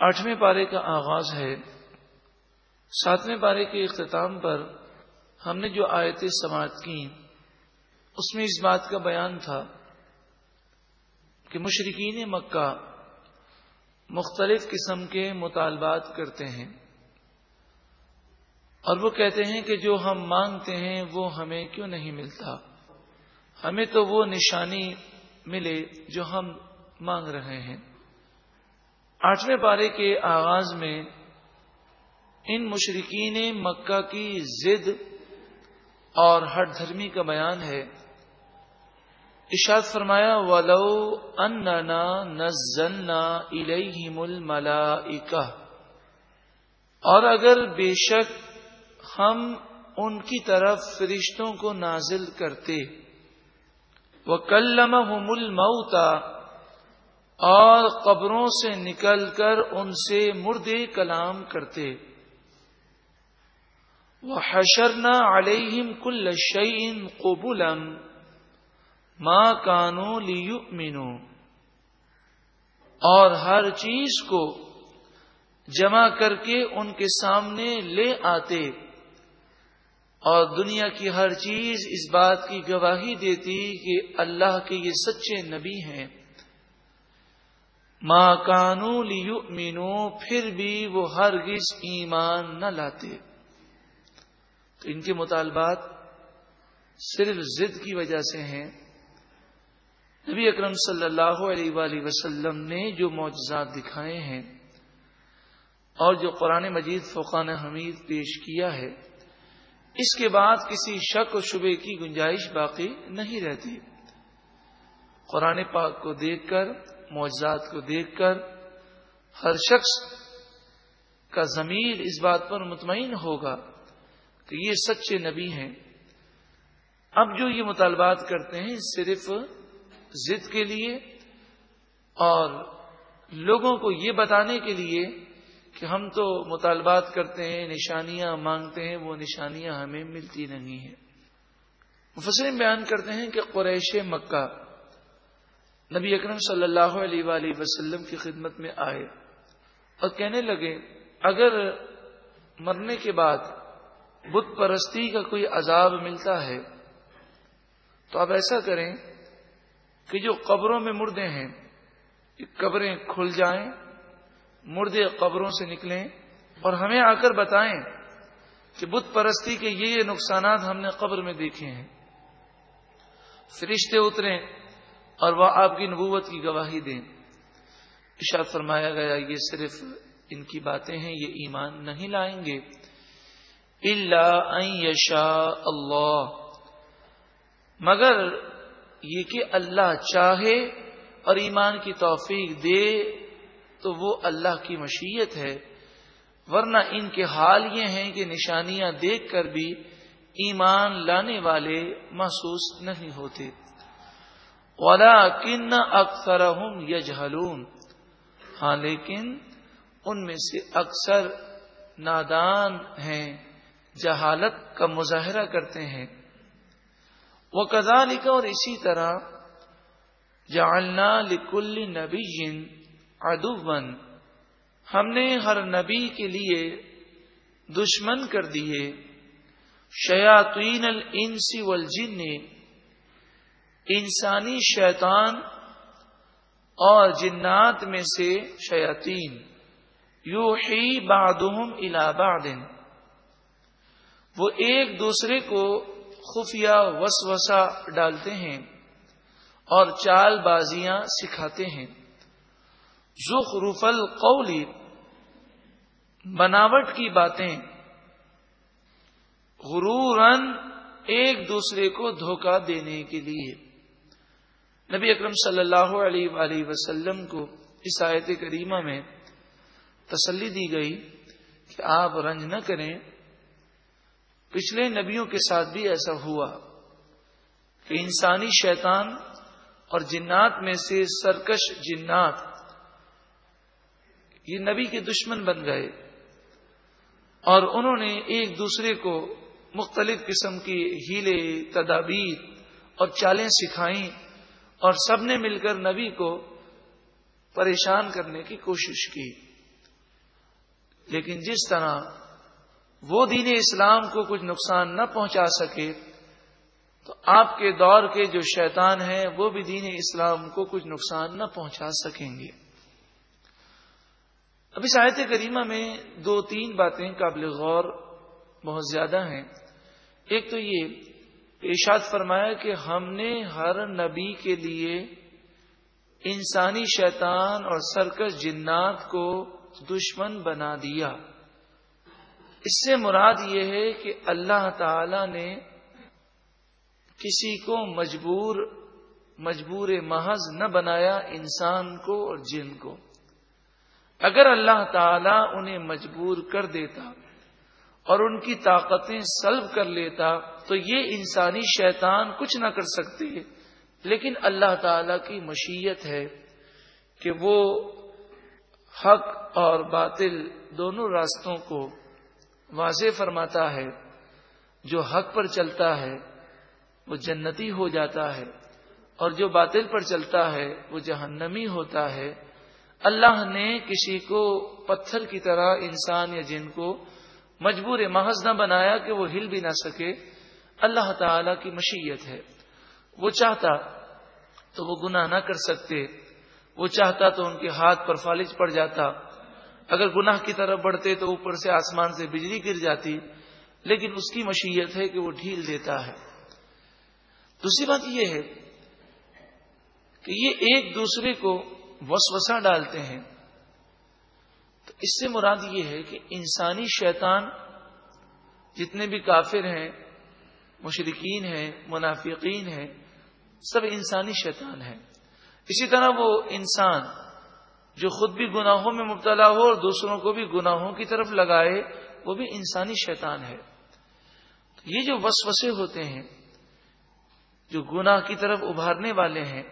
آٹھویں پارے کا آغاز ہے۔ ساتویں پارے کے اختتام پر ہم نے جو آیتیں سماعت کی، اس میں اس بات کا بیان تھا کہ مشرقین مکہ مختلف قسم کے مطالبات کرتے ہیں اور وہ کہتے ہیں کہ جو ہم مانگتے ہیں وہ ہمیں کیوں نہیں ملتا؟ ہمیں تو وہ نشانی ملے جو ہم مانگ رہے ہیں۔ آٹھویں پارے کے آغاز میں ان مشرقین مکہ کی ضد اور ہٹ دھرمی کا بیان ہے۔ اشاد فرمایا، ولو اننا نزلنا الیہم الملائکہ اور اگر بے شک ہم ان کی طرف فرشتوں کو نازل کرتے۔ وہ کلم الموتا اور قبروں سے نکل کر ان سے مردے کلام کرتے۔ وہ حشرنا علیہم کل شعین قبولم ماں کانو لیو اور ہر چیز کو جمع کر کے ان کے سامنے لے آتے۔ اور دنیا کی ہر چیز اس بات کی گواہی دیتی کہ اللہ کے یہ سچے نبی ہیں۔ ماں کانو مینو پھر بھی وہ ہرگز ایمان نہ لاتے۔ تو ان کے مطالبات صرف ضد کی وجہ سے ہیں۔ نبی اکرم صلی اللہ علیہ وآلہ وسلم نے جو معجزات دکھائے ہیں اور جو قرآن مجید فقان حمید پیش کیا ہے، اس کے بعد کسی شک و شبے کی گنجائش باقی نہیں رہتی۔ قرآن پاک کو دیکھ کر معجزات کو دیکھ کر ہر شخص کا ضمیر اس بات پر مطمئن ہوگا کہ یہ سچے نبی ہیں۔ اب جو یہ مطالبات کرتے ہیں صرف ضد کے لیے اور لوگوں کو یہ بتانے کے لیے کہ ہم تو مطالبات کرتے ہیں، نشانیاں مانگتے ہیں، وہ نشانیاں ہمیں ملتی نہیں ہیں۔ مفسرین بیان کرتے ہیں کہ قریش مکہ نبی اکرم صلی اللہ علیہ وآلہ وسلم کی خدمت میں آئے اور کہنے لگے، اگر مرنے کے بعد بت پرستی کا کوئی عذاب ملتا ہے، تو آپ ایسا کریں کہ جو قبروں میں مردے ہیں قبریں کھل جائیں، مردے قبروں سے نکلیں اور ہمیں آ کر بتائیں کہ بت پرستی کے یہ نقصانات ہم نے قبر میں دیکھے ہیں۔ فرشتے اتریں اور وہ آپ کی نبوت کی گواہی دیں۔ اشاد فرمایا گیا، یہ صرف ان کی باتیں ہیں، یہ ایمان نہیں لائیں گے۔ اللہ یشا اللہ۔ مگر یہ کہ اللہ چاہے اور ایمان کی توفیق دے تو وہ اللہ کی مشیت ہے۔ ورنہ ان کے حال یہ ہیں کہ نشانیاں دیکھ کر بھی ایمان لانے والے محسوس نہیں ہوتے۔ ولا کن اکثر یجہلون ہاں لیکن ان میں سے اکثر نادان ہیں، جہالت کا مظاہرہ کرتے ہیں۔ وہ کزال اور اسی طرح جعلنا لکل نبی ادوبن ہم نے ہر نبی کے لیے دشمن کر دیے۔ شیاتین الانسی والجن۔ انسانی شیطان اور جنات میں سے شیاتین یو ہی بادم بعد وہ ایک دوسرے کو خفیہ وسوسہ ڈالتے ہیں اور چال بازیاں سکھاتے ہیں۔ زخرف القول بناوٹ کی باتیں۔ غرورن ایک دوسرے کو دھوکہ دینے کے لیے۔ نبی اکرم صلی اللہ علیہ وآلہ وسلم کو اس آیت کریمہ میں تسلی دی گئی کہ آپ رنج نہ کریں۔ پچھلے نبیوں کے ساتھ بھی ایسا ہوا کہ انسانی شیطان اور جنات میں سے سرکش جنات یہ نبی کے دشمن بن گئے اور انہوں نے ایک دوسرے کو مختلف قسم کی ہیلے، تدابیر اور چالیں سکھائیں۔ اور سب نے مل کر نبی کو پریشان کرنے کی کوشش کی۔ لیکن جس طرح وہ دین اسلام کو کچھ نقصان نہ پہنچا سکے، تو آپ کے دور کے جو شیطان ہیں، وہ بھی دین اسلام کو کچھ نقصان نہ پہنچا سکیں گے۔ اب اس آیت کریمہ میں دو تین باتیں قابل غور بہت زیادہ ہیں۔ ایک تو یہ ارشاد فرمایا کہ ہم نے ہر نبی کے لیے انسانی شیطان اور سرکش جنات کو دشمن بنا دیا۔ اس سے مراد یہ ہے کہ اللہ تعالی نے کسی کو مجبور مجبور محض نہ بنایا انسان کو اور جن کو۔ اگر اللہ تعالی انہیں مجبور کر دیتا اور ان کی طاقتیں سلب کر لیتا تو یہ انسانی شیطان کچھ نہ کر سکتے لیکن اللہ تعالی کی مشیت ہے کہ وہ حق اور باطل دونوں راستوں کو واضح فرماتا ہے۔ جو حق پر چلتا ہے، وہ جنتی ہو جاتا ہے۔ اور جو باطل پر چلتا ہے، وہ جہنمی ہوتا ہے۔ اللہ نے کسی کو پتھر کی طرح انسان یا جن کو مجبور محض نہ بنایا کہ وہ ہل بھی نہ سکے۔ اللہ تعالی کی مشیت ہے۔ وہ چاہتا تو وہ گناہ نہ کر سکتے۔ وہ چاہتا تو ان کے ہاتھ پر فالج پڑ جاتا۔ اگر گناہ کی طرف بڑھتے تو اوپر سے آسمان سے بجلی گر جاتی۔ لیکن اس کی مشیت ہے کہ وہ ڈھیل دیتا ہے۔ دوسری بات یہ ہے کہ یہ ایک دوسرے کو وسوسہ ڈالتے ہیں۔ تو اس سے مراد یہ ہے کہ انسانی شیطان جتنے بھی کافر ہیں مشرقین ہیں، منافقین ہیں، سب انسانی شیطان ہیں۔ اسی طرح وہ انسان جو خود بھی گناہوں میں مبتلا ہو اور دوسروں کو بھی گناہوں کی طرف لگائے، وہ بھی انسانی شیطان ہے۔ یہ جو وسوسے ہوتے ہیں، جو گناہ کی طرف ابھارنے والے ہیں،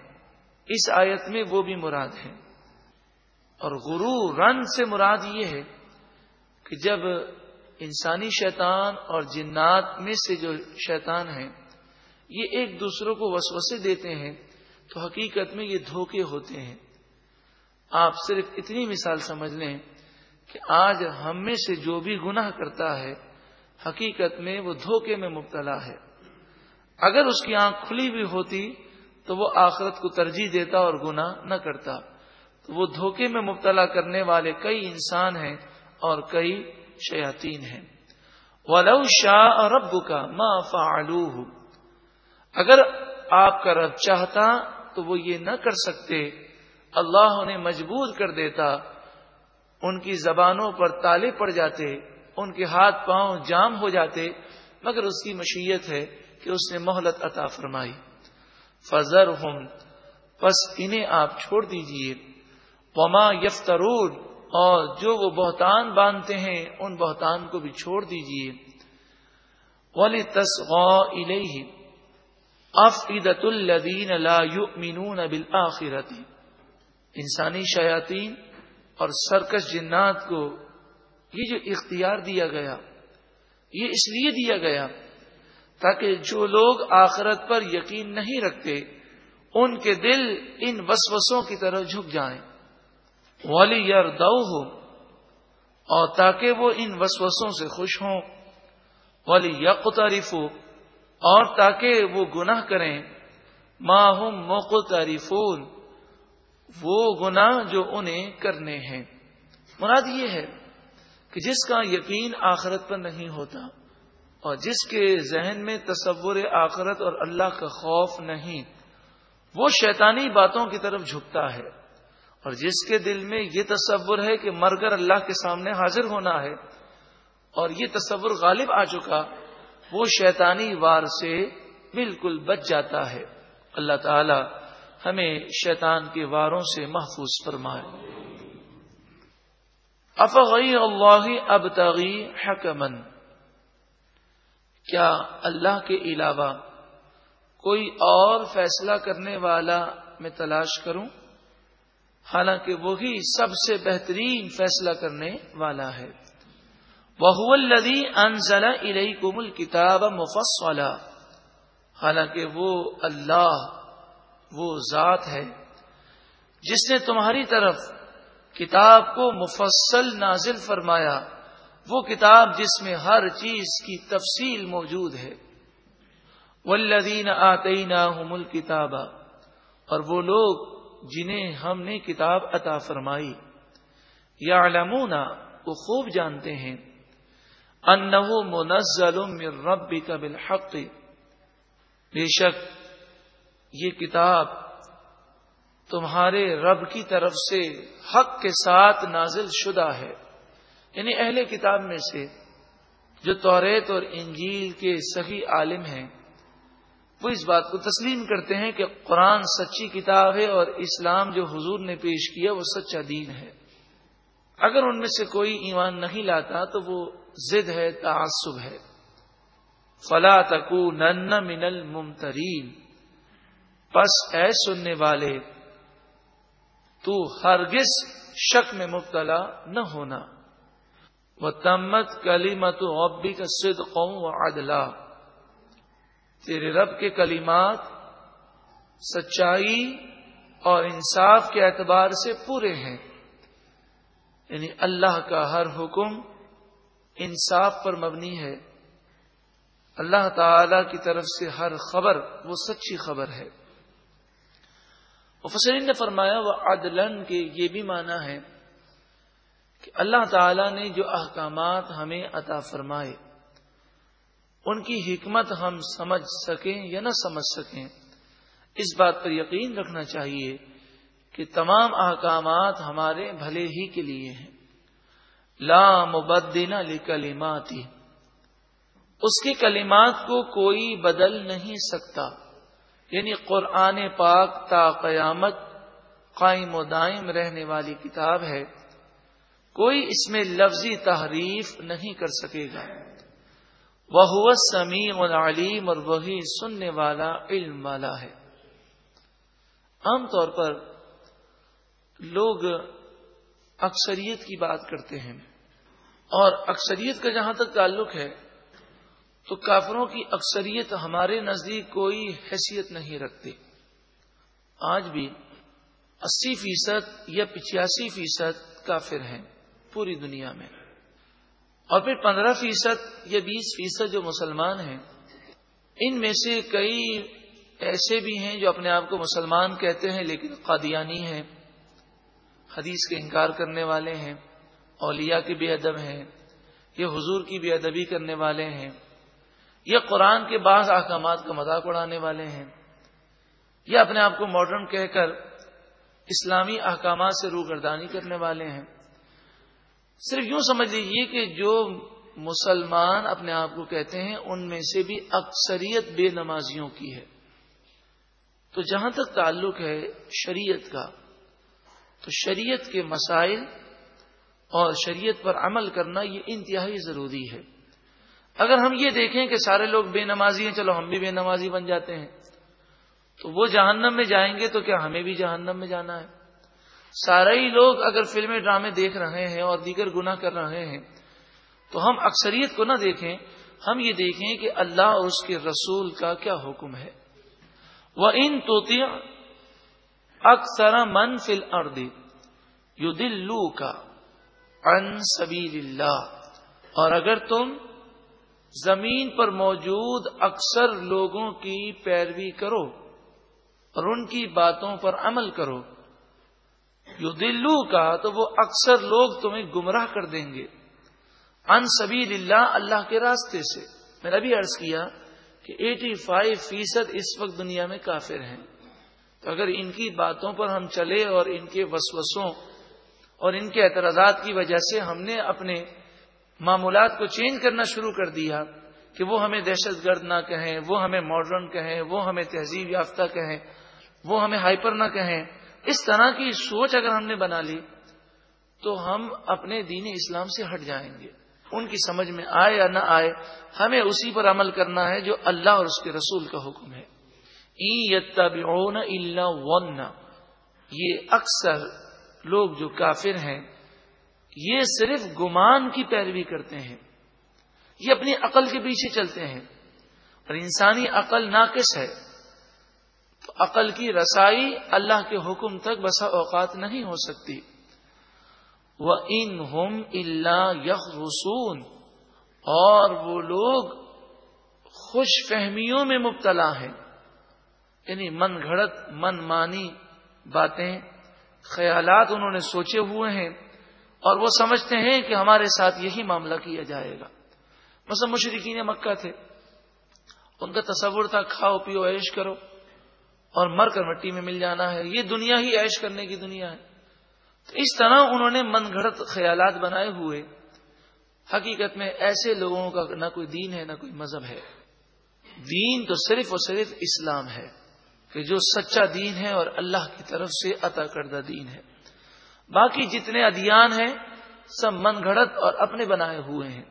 اس آیت میں وہ بھی مراد ہیں۔ اور غرو رن سے مراد یہ ہے کہ جب انسانی شیطان اور جنات میں سے جو شیطان ہیں، یہ ایک دوسروں کو وسوسے دیتے ہیں، تو حقیقت میں یہ دھوکے ہوتے ہیں۔ آپ صرف اتنی مثال سمجھ لیں کہ آج ہم میں سے جو بھی گناہ کرتا ہے، حقیقت میں وہ دھوکے میں مبتلا ہے۔ اگر اس کی آنکھ کھلی ہوئی ہوتی، تو وہ آخرت کو ترجیح دیتا اور گناہ نہ کرتا۔ وہ دھوکے میں مبتلا کرنے والے کئی انسان ہیں اور کئی شیاتین ہیں۔ ولو شاہ رب کا ما فعلو اگر آپ کا رب چاہتا تو وہ یہ نہ کر سکتے۔ اللہ انہیں مجبور کر دیتا۔ ان کی زبانوں پر تالے پڑ جاتے۔ ان کے ہاتھ پاؤں جام ہو جاتے۔ مگر اس کی مشیت ہے کہ اس نے مہلت عطا فرمائی۔ فضر ہوں بس انہیں آپ چھوڑ دیجیے۔ وما یفترون اور جو وہ بہتان باندھتے ہیں، ان بہتان کو بھی چھوڑ دیجیے۔ ولی الیہ افعدت الذین لا یؤمنون بالآخرت انسانی شیاطین اور سرکش جنات کو یہ جو اختیار دیا گیا، یہ اس لیے دیا گیا تاکہ جو لوگ آخرت پر یقین نہیں رکھتے، ان کے دل ان وسوسوں کی طرح جھک جائیں۔ والی یار ہو اور تاکہ وہ ان وسوسوں سے خوش ہوں۔ والی یک تعریف ہو اور تاکہ وہ گناہ کریں۔ ماہم موق تعریفون وہ گناہ جو انہیں کرنے ہیں۔ مراد یہ ہے کہ جس کا یقین آخرت پر نہیں ہوتا اور جس کے ذہن میں تصور آخرت اور اللہ کا خوف نہیں، وہ شیطانی باتوں کی طرف جھکتا ہے۔ اور جس کے دل میں یہ تصور ہے کہ مر کر اللہ کے سامنے حاضر ہونا ہے اور یہ تصور غالب آ چکا، وہ شیطانی وار سے بالکل بچ جاتا ہے۔ اللہ تعالی ہمیں شیطان کے واروں سے محفوظ فرمائے۔ افغی اللہ اب تغی حکمن۔ کیا اللہ کے علاوہ کوئی اور فیصلہ کرنے والا میں تلاش کروں؟ حالانکہ وہی سب سے بہترین فیصلہ کرنے والا ہے۔ وہ الدی انزلہ ارئی کمل کتاب مفصلا۔ حالانکہ وہ اللہ، وہ ذات ہے، جس نے تمہاری طرف کتاب کو مفصل نازل فرمایا۔ وہ کتاب جس میں ہر چیز کی تفصیل موجود ہے۔ ولدین آتی نا کتاب اور وہ لوگ جنہیں ہم نے کتاب عطا فرمائی۔ یا وہ خوب جانتے ہیں۔ انہو منزل من ربک بالحق۔ بے شک، یہ کتاب تمہارے رب کی طرف سے حق کے ساتھ نازل شدہ ہے۔ یعنی اہل کتاب میں سے جو توریت اور انجیل کے صحیح عالم ہیں۔ وہ اس بات کو تسلیم کرتے ہیں کہ قرآن سچی کتاب ہے اور اسلام جو حضور نے پیش کیا وہ سچا دین ہے۔ اگر ان میں سے کوئی ایمان نہیں لاتا تو وہ ضد ہے، تعصب ہے۔ فلا تکو نن من الممترین۔ پس اے سننے والے، تو ہرگز شک میں مبتلا نہ ہونا۔ وہ تمت کلی مت ابی کا سد قوم و ادلا تیرے رب کے کلیمات سچائی اور انصاف کے اعتبار سے پورے ہیں۔ یعنی اللہ کا ہر حکم انصاف پر مبنی ہے۔ اللہ تعالی کی طرف سے ہر خبر وہ سچی خبر ہے۔ مفسرین نے فرمایا، وہ عدلن کے یہ بھی مانا ہے کہ اللہ تعالی نے جو احکامات ہمیں عطا فرمائے ان کی حکمت ہم سمجھ سکیں یا نہ سمجھ سکیں، اس بات پر یقین رکھنا چاہیے کہ تمام احکامات ہمارے بھلے ہی کے لیے ہیں۔ لا مبدین علی کلیماتی اس کے کلمات کو کوئی بدل نہیں سکتا۔ یعنی قرآن پاک تا قیامت قائم و دائم رہنے والی کتاب ہے۔ کوئی اس میں لفظی تحریف نہیں کر سکے گا۔ وہ سمیع العلیم اور وہی سننے والا علم والا ہے۔ عام طور پر لوگ اکثریت کی بات کرتے ہیں اور اکثریت کا جہاں تک تعلق ہے، تو کافروں کی اکثریت ہمارے نزدیک کوئی حیثیت نہیں رکھتی آج بھی اسی فیصد یا پچاسی فیصد کافر ہیں پوری دنیا میں۔ اور پھر پندرہ فیصد یا بیس فیصد جو مسلمان ہیں، ان میں سے کئی ایسے بھی ہیں جو اپنے آپ کو مسلمان کہتے ہیں لیکن قادیانی ہیں، حدیث کے انکار کرنے والے ہیں، اولیاء کے بے ادب ہیں یہ حضور کی بے ادبی کرنے والے ہیں یہ قرآن کے بعض احکامات کا مذاق اڑانے والے ہیں یہ اپنے آپ کو ماڈرن کہہ کر اسلامی احکامات سے روگردانی کرنے والے ہیں۔ صرف یوں سمجھ لیجیے کہ جو مسلمان اپنے آپ کو کہتے ہیں، ان میں سے بھی اکثریت بے نمازیوں کی ہے۔ تو جہاں تک تعلق ہے شریعت کا، تو شریعت کے مسائل اور شریعت پر عمل کرنا یہ انتہائی ضروری ہے۔ اگر ہم یہ دیکھیں کہ سارے لوگ بے نمازی ہیں، چلو ہم بھی بے نمازی بن جاتے ہیں۔ تو وہ جہنم میں جائیں گے تو کیا ہمیں بھی جہنم میں جانا ہے؟ سارے ہی لوگ اگر فلمیں ڈرامے دیکھ رہے ہیں اور دیگر گنا کر رہے ہیں، تو ہم اکثریت کو نہ دیکھیں، ہم یہ دیکھیں کہ اللہ اور اس کے رسول کا کیا حکم ہے۔ وہ ان تو اکثر من فل اردی یو دلو کا ان سبیل اللہ اور اگر تم زمین پر موجود اکثر لوگوں کی پیروی کرو اور ان کی باتوں پر عمل کرو جو دلو کا تو وہ اکثر لوگ تمہیں گمراہ کر دیں گے۔ ان سبیل اللہ اللہ کے راستے سے۔ میں نے بھی عرض کیا کہ ایٹی فائیو فیصد اس وقت دنیا میں کافر ہیں۔ تو اگر ان کی باتوں پر ہم چلے اور ان کے وسوسوں اور ان کے اعتراضات کی وجہ سے ہم نے اپنے معمولات کو چینج کرنا شروع کر دیا کہ وہ ہمیں دہشت گرد نہ کہیں، وہ ہمیں ماڈرن کہیں، وہ ہمیں تہذیب یافتہ کہیں، وہ ہمیں ہائپر نہ کہیں اس طرح کی سوچ اگر ہم نے بنا لی تو ہم اپنے دین اسلام سے ہٹ جائیں گے۔ ان کی سمجھ میں آئے یا نہ آئے، ہمیں اسی پر عمل کرنا ہے جو اللہ اور اس کے رسول کا حکم ہے۔ یہ اکثر لوگ جو کافر ہیں، یہ صرف گمان کی پیروی کرتے ہیں۔ یہ اپنی عقل کے پیچھے چلتے ہیں۔ اور انسانی عقل ناقص ہے۔ عقل کی رسائی اللہ کے حکم تک بسا اوقات نہیں ہو سکتی۔ وہ ان ہوم اللہ یخ رسون اور وہ لوگ خوش فہمیوں میں مبتلا ہیں۔ یعنی من گھڑت، من مانی باتیں، خیالات انہوں نے سوچے ہوئے ہیں، اور وہ سمجھتے ہیں کہ ہمارے ساتھ یہی معاملہ کیا جائے گا۔ مثلا مشرقین مکہ تھے، ان کا تصور تھا کھاؤ، پیو، عیش کرو۔ اور مر کر مٹی میں مل جانا ہے۔ یہ دنیا ہی عیش کرنے کی دنیا ہے۔ تو اس طرح انہوں نے من گھڑت خیالات بنائے ہوئے۔ حقیقت میں ایسے لوگوں کا نہ کوئی دین ہے، نہ کوئی مذہب ہے۔ دین تو صرف اور صرف اسلام ہے کہ جو سچا دین ہے اور اللہ کی طرف سے عطا کردہ دین ہے۔ باقی جتنے ادیان ہیں، سب من گھڑت اور اپنے بنائے ہوئے ہیں۔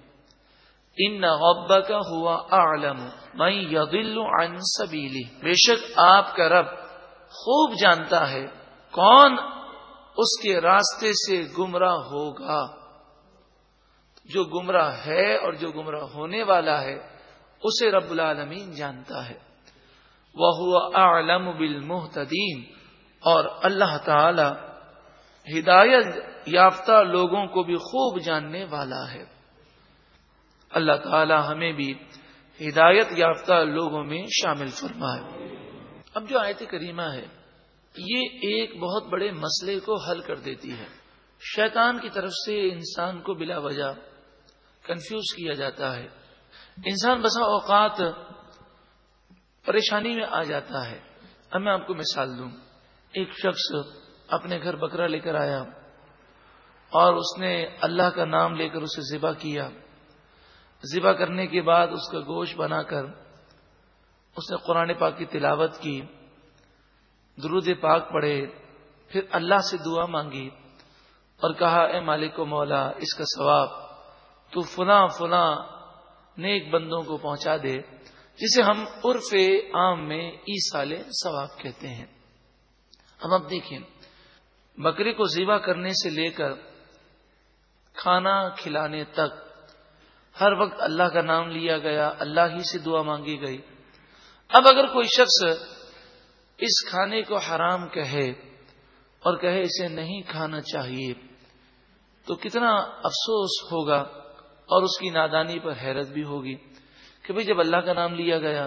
ان غبا کا ہوا عالم میں یدل عن سبیلی بے شک آپ کا رب خوب جانتا ہے کون اس کے راستے سے گمراہ ہوگا۔ جو گمراہ ہے اور جو گمراہ ہونے والا ہے، اسے رب العالمین جانتا ہے۔ وہ ہوا عالم بالمحتدین اور اللہ تعالی ہدایت یافتہ لوگوں کو بھی خوب جاننے والا ہے۔ اللہ تعالی ہمیں بھی ہدایت یافتہ لوگوں میں شامل فرمائے۔ اب جو آیت کریمہ ہے، یہ ایک بہت بڑے مسئلے کو حل کر دیتی ہے۔ شیطان کی طرف سے انسان کو بلا وجہ کنفیوز کیا جاتا ہے۔ انسان بسا اوقات پریشانی میں آ جاتا ہے۔ اب میں آپ کو مثال دوں۔ ایک شخص اپنے گھر بکرا لے کر آیا اور اس نے اللہ کا نام لے کر اسے ذبح کیا۔ ذبح کرنے کے بعد اس کا گوشت بنا کر اس نے قرآن پاک کی تلاوت کی، درود پاک پڑھے، پھر اللہ سے دعا مانگی اور کہا، اے مالک و مولا، اس کا ثواب تو فلاں فلاں نیک بندوں کو پہنچا دے، جسے ہم عرف عام میں ای سال ثواب کہتے ہیں۔ ہم اب دیکھیں، بکری کو ذبح کرنے سے لے کر کھانا کھلانے تک ہر وقت اللہ کا نام لیا گیا، اللہ ہی سے دعا مانگی گئی۔ اب اگر کوئی شخص اس کھانے کو حرام کہے اور کہے اسے نہیں کھانا چاہیے، تو کتنا افسوس ہوگا اور اس کی نادانی پر حیرت بھی ہوگی کہ بھئی جب اللہ کا نام لیا گیا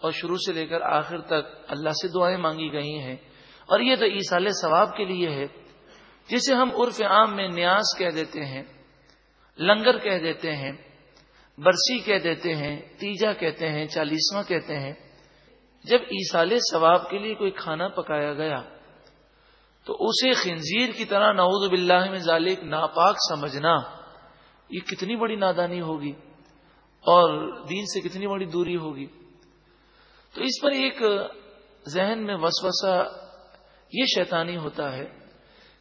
اور شروع سے لے کر آخر تک اللہ سے دعائیں مانگی گئی ہیں۔ اور یہ تو عیسال ثواب کے لیے ہے، جسے ہم عرف عام میں نیاز کہہ دیتے ہیں، لنگر کہہ دیتے ہیں۔ برسی کہہ دیتے ہیں، تیجا کہتے ہیں، چالیسواں کہتے ہیں۔ جب عیسال ثواب کے لیے کوئی کھانا پکایا گیا، تو اسے خنزیر کی طرح نعوذ باللہ میں ذالک ناپاک سمجھنا، یہ کتنی بڑی نادانی ہوگی اور دین سے کتنی بڑی دوری ہوگی۔ تو اس پر ایک ذہن میں وسوسہ یہ شیطانی ہوتا ہے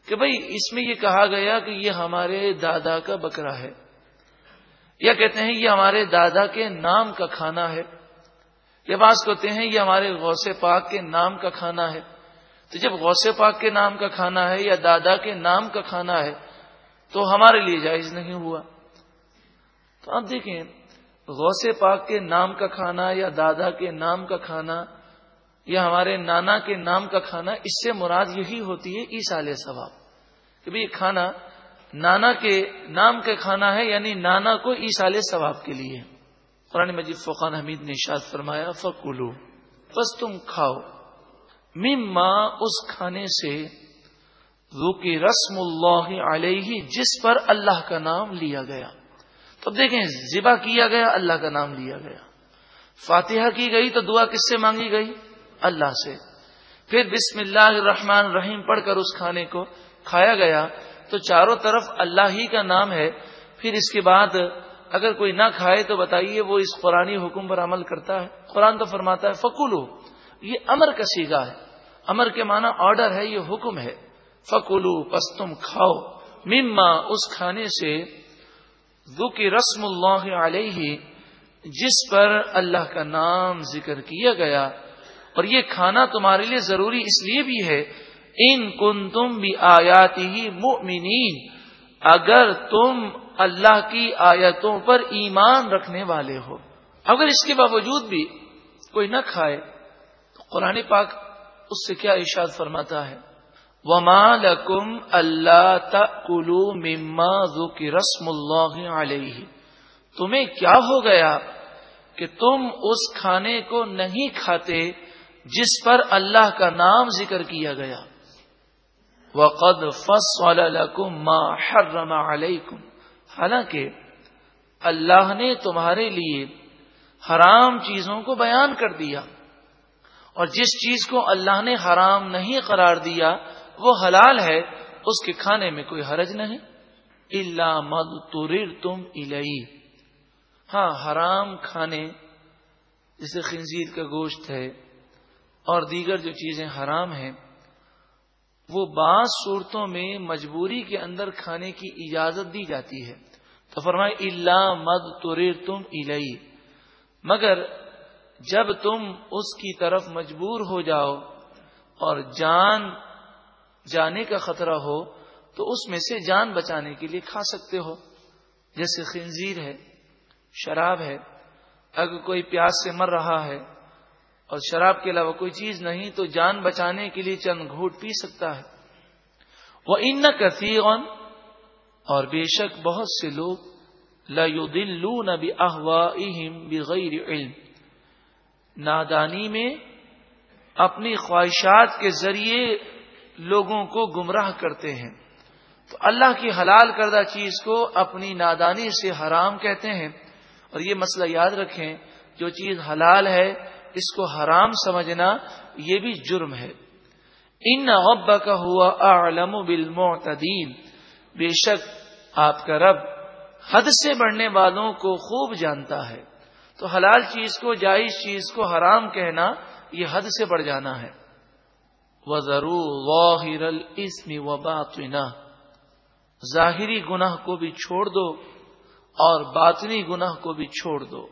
کہ بھائی اس میں یہ کہا گیا کہ یہ ہمارے دادا کا بکرا ہے۔ یا کہتے ہیں یہ ہمارے دادا کے نام کا کھانا ہے یا بعض کہتے ہیں یہ ہمارے غوث پاک کے نام کا کھانا ہے تو جب غوث پاک کے نام کا کھانا ہے یا دادا کے نام کا کھانا ہے تو ہمارے لیے جائز نہیں ہوا تو آپ دیکھیں، غوث پاک کے نام کا کھانا یا دادا کے نام کا کھانا یا ہمارے نانا کے نام کا کھانا، اس سے مراد یہی ہوتی ہے عیسال ثواب کہ بھائی کھانا نانا کے نام کا کھانا ہے یعنی نانا کو عیسال ثواب کے لیے۔ قرآن مجید فقان حمید نے اشاد فرمایا فکولو بس تم کھاؤ۔ مما اس کھانے سے رسم اللہ علیہ، جس پر اللہ کا نام لیا گیا۔ تو دیکھیں، ذبح کیا گیا، اللہ کا نام لیا گیا۔ فاتحہ کی گئی تو دعا کس سے مانگی گئی؟ اللہ سے۔ پھر بسم اللہ الرحمن الرحیم پڑھ کر اس کھانے کو کھایا گیا۔ تو چاروں طرف اللہ ہی کا نام ہے۔ پھر اس کے بعد اگر کوئی نہ کھائے تو بتائیے وہ اس قرآن حکم پر عمل کرتا ہے۔ قرآن تو فرماتا ہے فکولو یہ امر کا سیگا ہے۔ امر کے معنی آرڈر ہے، یہ حکم ہے۔ فکولو پس تم کھاؤ۔ مما، اس کھانے سے کی رسم اللہ علیہ، جس پر اللہ کا نام ذکر کیا گیا۔ اور یہ کھانا تمہارے لیے ضروری اس لیے بھی ہے ان کن تم بھی آیاتی ہی اگر تم اللہ کی آیتوں پر ایمان رکھنے والے ہو۔ اگر اس کے باوجود بھی کوئی نہ کھائے، تو قرآن پاک اس سے کیا ارشاد فرماتا ہے؟ وما لکم اللہ تلو مما ذکی رسم اللہ علیہ تمہیں کیا ہو گیا کہ تم اس کھانے کو نہیں کھاتے جس پر اللہ کا نام ذکر کیا گیا؟ وقد فصل لكم ما حرم علیکم حالانکہ اللہ نے تمہارے لیے حرام چیزوں کو بیان کر دیا اور جس چیز کو اللہ نے حرام نہیں قرار دیا، وہ حلال ہے، اس کے کھانے میں کوئی حرج نہیں۔ اللہ مد تریر تم ہاں حرام کھانے جیسے خنزیر کا گوشت ہے اور دیگر جو چیزیں حرام ہیں وہ بعض صورتوں میں مجبوری کے اندر کھانے کی اجازت دی جاتی ہے۔ تو فرمائے اللہ مد تریر تم الئی مگر جب تم اس کی طرف مجبور ہو جاؤ اور جان، جانے کا خطرہ ہو، تو اس میں سے جان بچانے کے لیے کھا سکتے ہو۔ جیسے خنزیر ہے، شراب ہے، اگر کوئی پیاس سے مر رہا ہے اور شراب کے علاوہ کوئی چیز نہیں تو جان بچانے کے لیے چند گھوٹ پی سکتا ہے۔ وہ ان کثیر اور بے شک بہت سے لوگ لو بھی احوا بغیر علم۔ نادانی میں اپنی خواہشات کے ذریعے لوگوں کو گمراہ کرتے ہیں۔ تو اللہ کی حلال کردہ چیز کو اپنی نادانی سے حرام کہتے ہیں۔ اور یہ مسئلہ یاد رکھیں، جو چیز حلال ہے اس کو حرام سمجھنا یہ بھی جرم ہے۔ ان ابا کا ہوا عالم بالمعتدین۔ بے شک آپ کا رب حد سے بڑھنے والوں کو خوب جانتا ہے۔ تو حلال چیز کو، جائز چیز کو حرام کہنا یہ حد سے بڑھ جانا ہے۔ وہ ضرور و باطنا ظاہری گناہ کو بھی چھوڑ دو اور باطنی گناہ کو بھی چھوڑ دو۔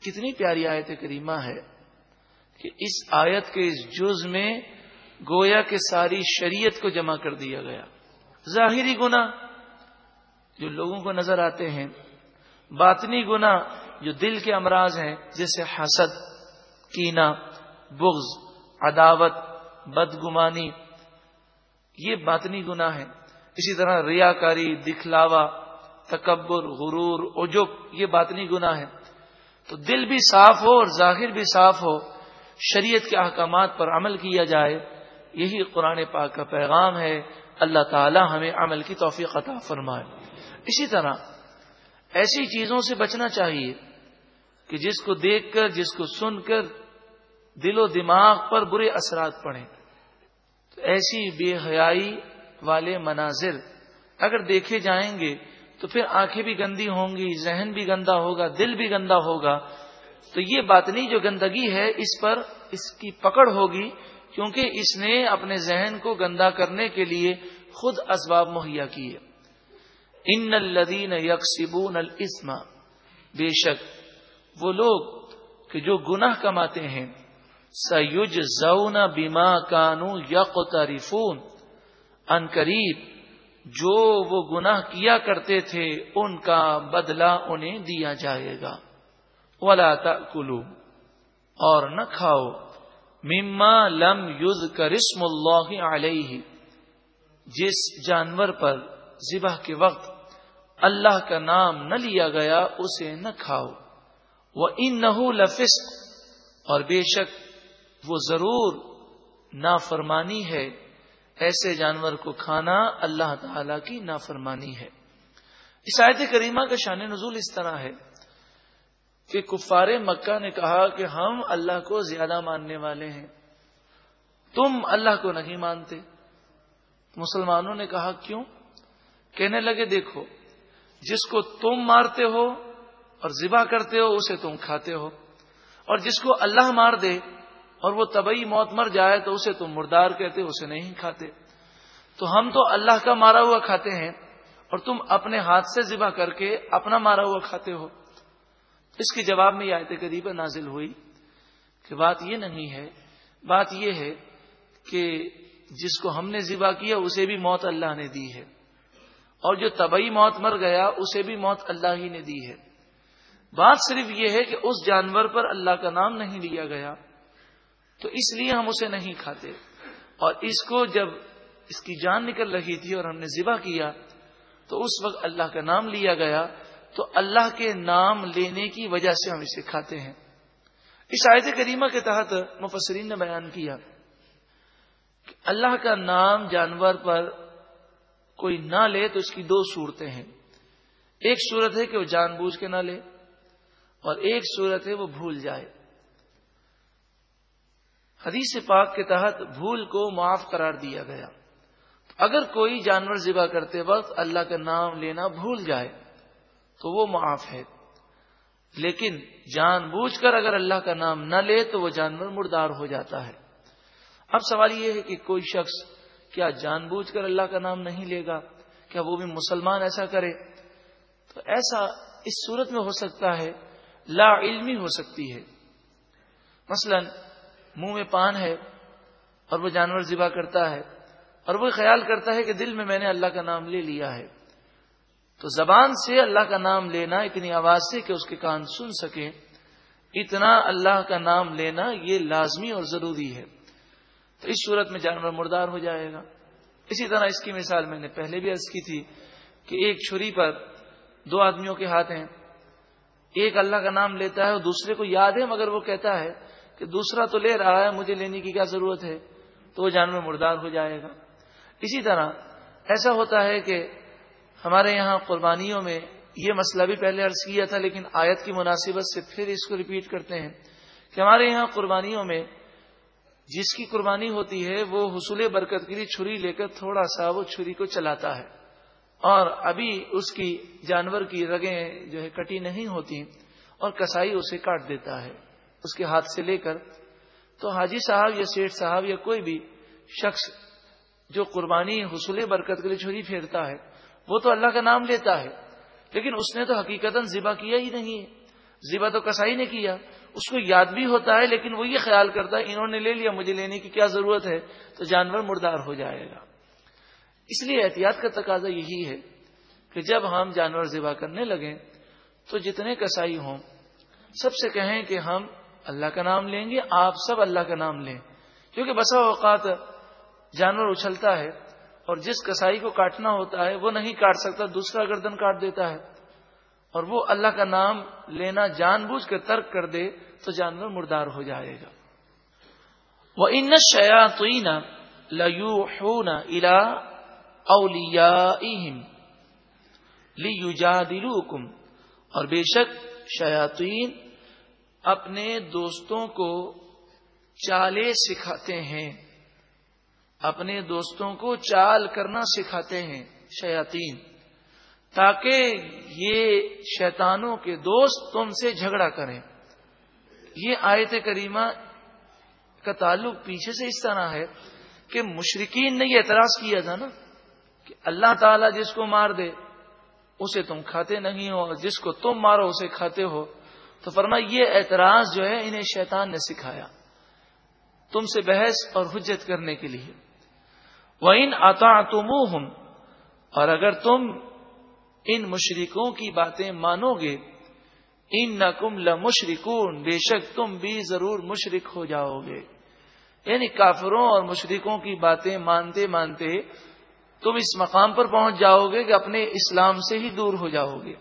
کتنی پیاری آیت کریمہ ہے۔ کہ اس آیت کے اس جز میں گویا کے ساری شریعت کو جمع کر دیا گیا۔ ظاہری گناہ جو لوگوں کو نظر آتے ہیں، باطنی گناہ جو دل کے امراض ہیں، جیسے حسد کینا بغض، عداوت، بدگمانی، یہ باطنی گناہ ہے اسی طرح ریاکاری، دکھلاوا، تکبر، غرور، عجب، یہ باطنی گناہ ہے تو دل بھی صاف ہو اور ظاہر بھی صاف ہو۔ شریعت کے احکامات پر عمل کیا جائے، یہی قرآن پاک کا پیغام ہے۔ اللہ تعالی ہمیں عمل کی توفیق عطا فرمائے۔ اسی طرح ایسی چیزوں سے بچنا چاہیے کہ جس کو دیکھ کر، جس کو سن کر دل و دماغ پر برے اثرات پڑیں۔ تو ایسی بے حیائی والے مناظر اگر دیکھے جائیں گے تو پھر آنکھیں بھی گندی ہوں گی، ذہن بھی گندا ہوگا، دل بھی گندا ہوگا۔ تو یہ باطنی جو گندگی ہے، اس پر اس کی پکڑ ہوگی، کیونکہ اس نے اپنے ذہن کو گندا کرنے کے لیے خود اسباب مہیا کیے۔ ان الدین یکسبون الاسم، بے شک وہ لوگ کہ جو گناہ کماتے ہیں سیج زون بیما کانو یق ان قریب جو وہ گناہ کیا کرتے تھے، ان کا بدلہ انہیں دیا جائے گا۔ ولا کلو اور نہ کھاؤ مما لم یوز کرسم اللہ علیہ۔ جس جانور پر ذبح کے وقت اللہ کا نام نہ لیا گیا، اسے نہ کھاؤ۔ وہ ان لفسق۔ اور بے شک وہ ضرور نافرمانی ہے۔ ایسے جانور کو کھانا اللہ تعالی کی نافرمانی ہے۔ اس آیت کریمہ کا شان نزول اس طرح ہے۔ کہ کفار مکہ نے کہا کہ ہم اللہ کو زیادہ ماننے والے ہیں۔ تم اللہ کو نہیں مانتے۔ مسلمانوں نے کہا، کیوں؟ کہنے لگے، دیکھو، جس کو تم مارتے ہو اور ذبح کرتے ہو، اسے تم کھاتے ہو۔ اور جس کو اللہ مار دے اور وہ طبی موت مر جائے تو اسے تم مردار کہتے، اسے نہیں کھاتے۔ تو ہم تو اللہ کا مارا ہوا کھاتے ہیں اور تم اپنے ہاتھ سے ذبح کر کے اپنا مارا ہوا کھاتے ہو۔ اس کے جواب میں یہ آیت قریب نازل ہوئی کہ بات یہ نہیں ہے، بات یہ ہے کہ جس کو ہم نے ذبح کیا، اسے بھی موت اللہ نے دی ہے۔ اور جو طبی موت مر گیا، اسے بھی موت اللہ ہی نے دی ہے۔ بات صرف یہ ہے کہ اس جانور پر اللہ کا نام نہیں لیا گیا، تو اس لیے ہم اسے نہیں کھاتے۔ اور اس کو جب اس کی جان نکل رہی تھی اور ہم نے ذبح کیا، تو اس وقت اللہ کا نام لیا گیا۔ تو اللہ کے نام لینے کی وجہ سے ہم اسے کھاتے ہیں۔ اس آیت کریمہ کے تحت مفسرین نے بیان کیا کہ اللہ کا نام جانور پر کوئی نہ لے تو اس کی دو صورتیں ہیں۔ ایک صورت ہے کہ وہ جان بوجھ کے نہ لے اور ایک صورت ہے وہ بھول جائے۔ حدیث پاک کے تحت بھول کو معاف قرار دیا گیا۔ اگر کوئی جانور ذبح کرتے وقت اللہ کا نام لینا بھول جائے تو وہ معاف ہے۔ لیکن جان بوجھ کر اگر اللہ کا نام نہ لے تو وہ جانور مردار ہو جاتا ہے۔ اب سوال یہ ہے کہ کوئی شخص کیا جان بوجھ کر اللہ کا نام نہیں لے گا؟ کیا وہ بھی مسلمان ایسا کرے؟ تو ایسا اس صورت میں ہو سکتا ہے، لا علمی ہو سکتی ہے۔ مثلا منہ میں پان ہے اور وہ جانور ذبح کرتا ہے اور وہ خیال کرتا ہے کہ دل میں میں نے اللہ کا نام لے لیا ہے۔ تو زبان سے اللہ کا نام لینا اتنی آواز سے کہ اس کے کان سن سکے اتنا اللہ کا نام لینا یہ لازمی اور ضروری ہے۔ تو اس صورت میں جانور مردار ہو جائے گا۔ اسی طرح اس کی مثال میں نے پہلے بھی عرض کی تھی کہ ایک چھری پر دو آدمیوں کے ہاتھ ہیں۔ ایک اللہ کا نام لیتا ہے اور دوسرے کو یاد ہے، مگر وہ کہتا ہے کہ دوسرا تو لے رہا ہے، مجھے لینے کی کیا ضرورت ہے؟ تو وہ جانور مردار ہو جائے گا۔ اسی طرح ایسا ہوتا ہے کہ ہمارے یہاں قربانیوں میں یہ مسئلہ بھی پہلے عرض کیا تھا، لیکن آیت کی مناسبت سے پھر اس کو ریپیٹ کرتے ہیں کہ ہمارے یہاں قربانیوں میں جس کی قربانی ہوتی ہے، وہ حصول برکت کے لیے چھری لے کر تھوڑا سا وہ چھری کو چلاتا ہے۔ اور ابھی اس کی جانور کی رگیں جو ہے کٹی نہیں ہوتی اور کسائی اسے کاٹ دیتا ہے۔ اس کے ہاتھ سے لے کر تو حاجی صاحب یا سیٹ صاحب یا کوئی بھی شخص جو قربانی حصول برکت کے لیے چھری پھیرتا ہے وہ تو اللہ کا نام لیتا ہے لیکن اس نے تو حقیقت ذبح کیا ہی نہیں ہے۔ ذبح تو کسائی نے کیا۔ اس کو یاد بھی ہوتا ہے، لیکن وہ یہ خیال کرتا ہے، انہوں نے لے لیا، مجھے لینے کی کیا ضرورت ہے؟ تو جانور مردار ہو جائے گا۔ اس لیے احتیاط کا تقاضا یہی ہے کہ جب ہم جانور ذبح کرنے لگیں تو جتنے کسائی ہوں، سب سے کہیں کہ ہم اللہ کا نام لیں گے، آپ سب اللہ کا نام لیں۔ کیونکہ بسا اوقات جانور اچھلتا ہے اور جس کسائی کو کاٹنا ہوتا ہے وہ نہیں کاٹ سکتا، دوسرا گردن کاٹ دیتا ہے۔ اور وہ اللہ کا نام لینا جان بوجھ کے ترک کر دے تو جانور مردار ہو جائے گا۔ وہ ان شیا تو الا اولیا لیجادلوکم اور بے شک شیاطین اپنے دوستوں کو چالے سکھاتے ہیں۔ اپنے دوستوں کو چال کرنا سکھاتے ہیں شیاتین تاکہ یہ شیطانوں کے دوست تم سے جھگڑا کریں۔ یہ آیت کریمہ کا تعلق پیچھے سے اس طرح ہے کہ مشرقین نے یہ اعتراض کیا تھا نا کہ اللہ تعالیٰ جس کو مار دے، اسے تم کھاتے نہیں ہو، اور جس کو تم مارو، اسے کھاتے ہو۔ تو فرما یہ اعتراض جو ہے، انہیں شیطان نے سکھایا تم سے بحث اور حجت کرنے کے لیے۔ وہ ان آتا اور اگر تم ان مشرکوں کی باتیں مانو گے ان نقم لمشرکون بے شک تم بھی ضرور مشرک ہو جاؤ گے۔ یعنی کافروں اور مشرکوں کی باتیں مانتے مانتے تم اس مقام پر پہنچ جاؤ گے کہ اپنے اسلام سے ہی دور ہو جاؤ گے۔